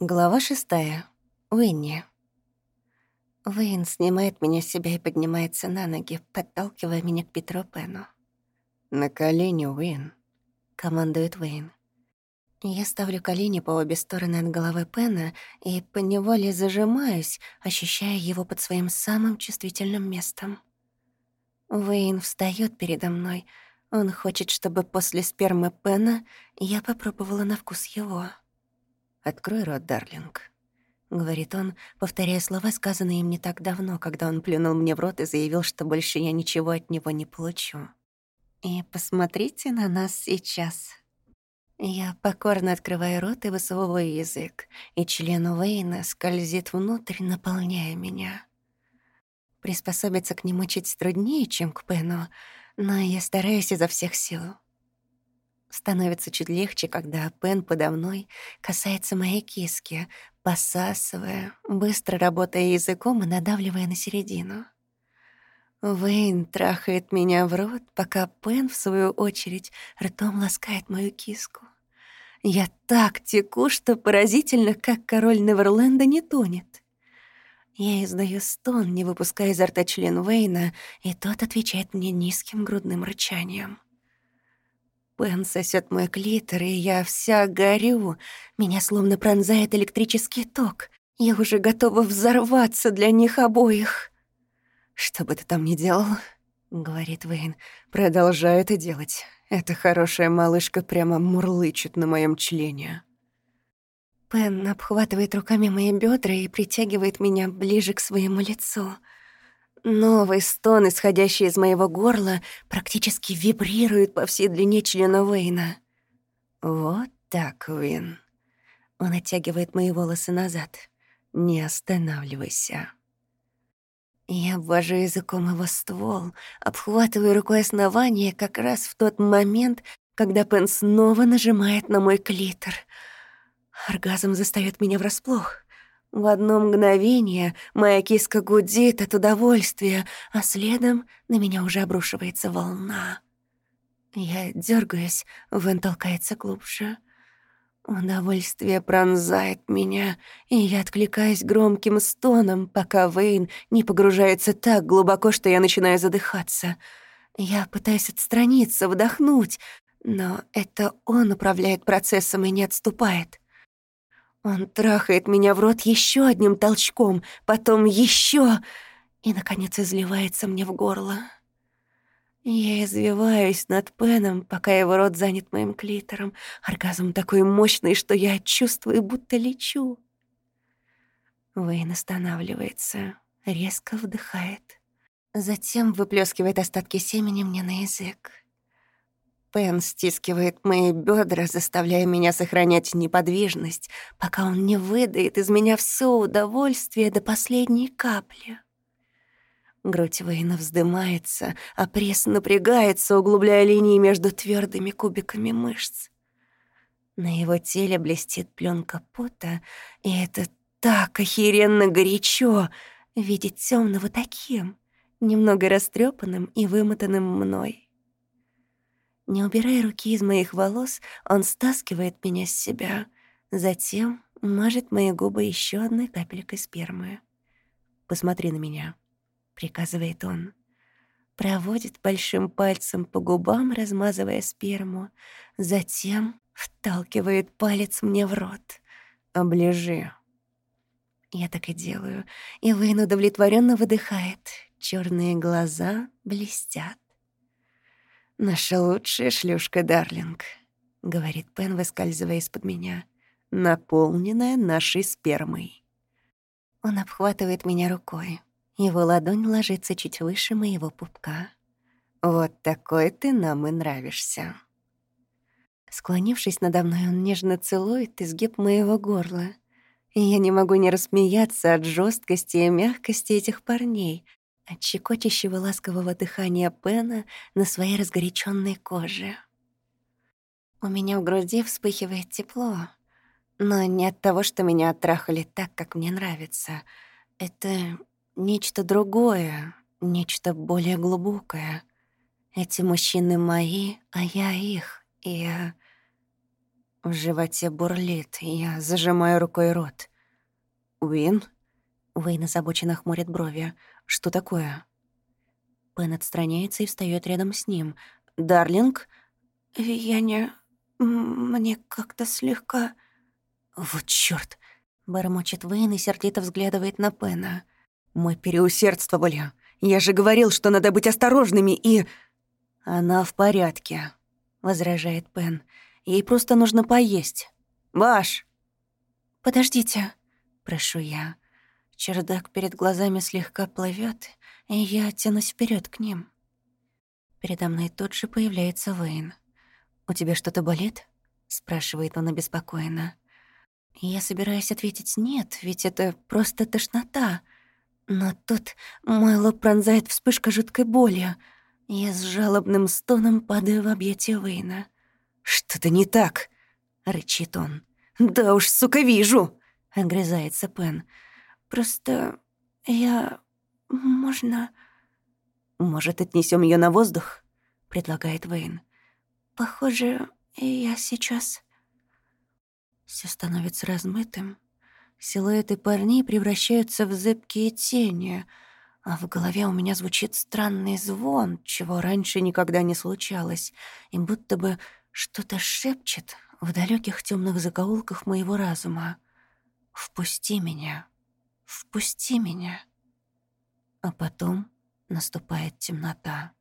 Глава шестая. Уинни. Уэйн снимает меня с себя и поднимается на ноги, подталкивая меня к Петру Пену. «На колени, Уин», — командует Уэйн. Я ставлю колени по обе стороны от головы Пена и поневоле зажимаюсь, ощущая его под своим самым чувствительным местом. Уэйн встаёт передо мной. Он хочет, чтобы после спермы Пена я попробовала на вкус его. «Открой рот, Дарлинг», — говорит он, повторяя слова, сказанные им не так давно, когда он плюнул мне в рот и заявил, что больше я ничего от него не получу. И посмотрите на нас сейчас. Я покорно открываю рот и высовываю язык, и член Уэйна скользит внутрь, наполняя меня. Приспособиться к нему чуть труднее, чем к Пену, но я стараюсь изо всех сил. Становится чуть легче, когда Пен подо мной касается моей киски, посасывая, быстро работая языком и надавливая на середину. Вейн трахает меня в рот, пока Пен, в свою очередь, ртом ласкает мою киску. Я так теку, что поразительно, как король Неверленда не тонет. Я издаю стон, не выпуская изо рта член Вейна, и тот отвечает мне низким грудным рычанием. Пен сосет мой клитор, и я вся горю. Меня словно пронзает электрический ток. Я уже готова взорваться для них обоих. «Что бы ты там ни делал», — говорит Вейн, — «продолжай это делать. Эта хорошая малышка прямо мурлычет на моем члене». Пен обхватывает руками мои бедра и притягивает меня ближе к своему лицу — Новый стон, исходящий из моего горла, практически вибрирует по всей длине члена Уэйна. «Вот так, Уин». Он оттягивает мои волосы назад. «Не останавливайся». Я обвожу языком его ствол, обхватываю рукой основание как раз в тот момент, когда Пен снова нажимает на мой клитор. Оргазм застаёт меня врасплох. В одно мгновение моя киска гудит от удовольствия, а следом на меня уже обрушивается волна. Я дергаюсь, Вен толкается глубже. Удовольствие пронзает меня, и я откликаюсь громким стоном, пока Вейн не погружается так глубоко, что я начинаю задыхаться. Я пытаюсь отстраниться, вдохнуть, но это он управляет процессом и не отступает. Он трахает меня в рот еще одним толчком, потом еще и, наконец, изливается мне в горло. Я извиваюсь над Пеном, пока его рот занят моим клитором. Оргазм такой мощный, что я чувствую, будто лечу. Вейн останавливается, резко вдыхает. Затем выплескивает остатки семени мне на язык. Пен стискивает мои бедра, заставляя меня сохранять неподвижность, пока он не выдает из меня все удовольствие до последней капли. Грудь Вейна вздымается, а пресс напрягается, углубляя линии между твердыми кубиками мышц. На его теле блестит пленка пота, и это так охеренно горячо видеть темного таким, немного растрепанным и вымотанным мной. Не убирая руки из моих волос, он стаскивает меня с себя. Затем мажет мои губы еще одной капелькой спермы. «Посмотри на меня», — приказывает он. Проводит большим пальцем по губам, размазывая сперму. Затем вталкивает палец мне в рот. «Оближи». Я так и делаю, и Вейн удовлетворенно выдыхает. Черные глаза блестят. «Наша лучшая шлюшка, Дарлинг», — говорит Пен, выскальзывая из-под меня, наполненная нашей спермой. Он обхватывает меня рукой. Его ладонь ложится чуть выше моего пупка. «Вот такой ты нам и нравишься». Склонившись надо мной, он нежно целует изгиб моего горла. И я не могу не рассмеяться от жесткости и мягкости этих парней, от щекочущего ласкового дыхания Пена на своей разгоряченной коже. У меня в груди вспыхивает тепло, но не от того, что меня оттрахали так, как мне нравится. Это нечто другое, нечто более глубокое. Эти мужчины мои, а я их, и... В животе бурлит, я зажимаю рукой рот. «Уин?» Уэйн озабоченно хмурит брови. «Что такое?» Пен отстраняется и встаёт рядом с ним. «Дарлинг?» «Я не... Мне как-то слегка...» «Вот чёрт!» — бормочет Вейн и сердито взглядывает на Пена. «Мы переусердствовали. Я же говорил, что надо быть осторожными и...» «Она в порядке», — возражает Пен. «Ей просто нужно поесть. Баш!» «Подождите», — прошу я. Чердак перед глазами слегка плывет, и я тянусь вперед к ним. Передо мной тут же появляется Вейн. «У тебя что-то болит?» — спрашивает он обеспокоенно. Я собираюсь ответить «нет», ведь это просто тошнота. Но тут мой лоб пронзает вспышка жуткой боли. Я с жалобным стоном падаю в объятия Вейна. «Что-то не так!» — рычит он. «Да уж, сука, вижу!» — огрызается Пен. «Просто я... можно...» «Может, отнесем ее на воздух?» — предлагает Вейн. «Похоже, я сейчас...» Все становится размытым. Силуэты парней превращаются в зыбкие тени, а в голове у меня звучит странный звон, чего раньше никогда не случалось, и будто бы что-то шепчет в далеких темных закоулках моего разума. «Впусти меня, впусти меня». А потом наступает темнота.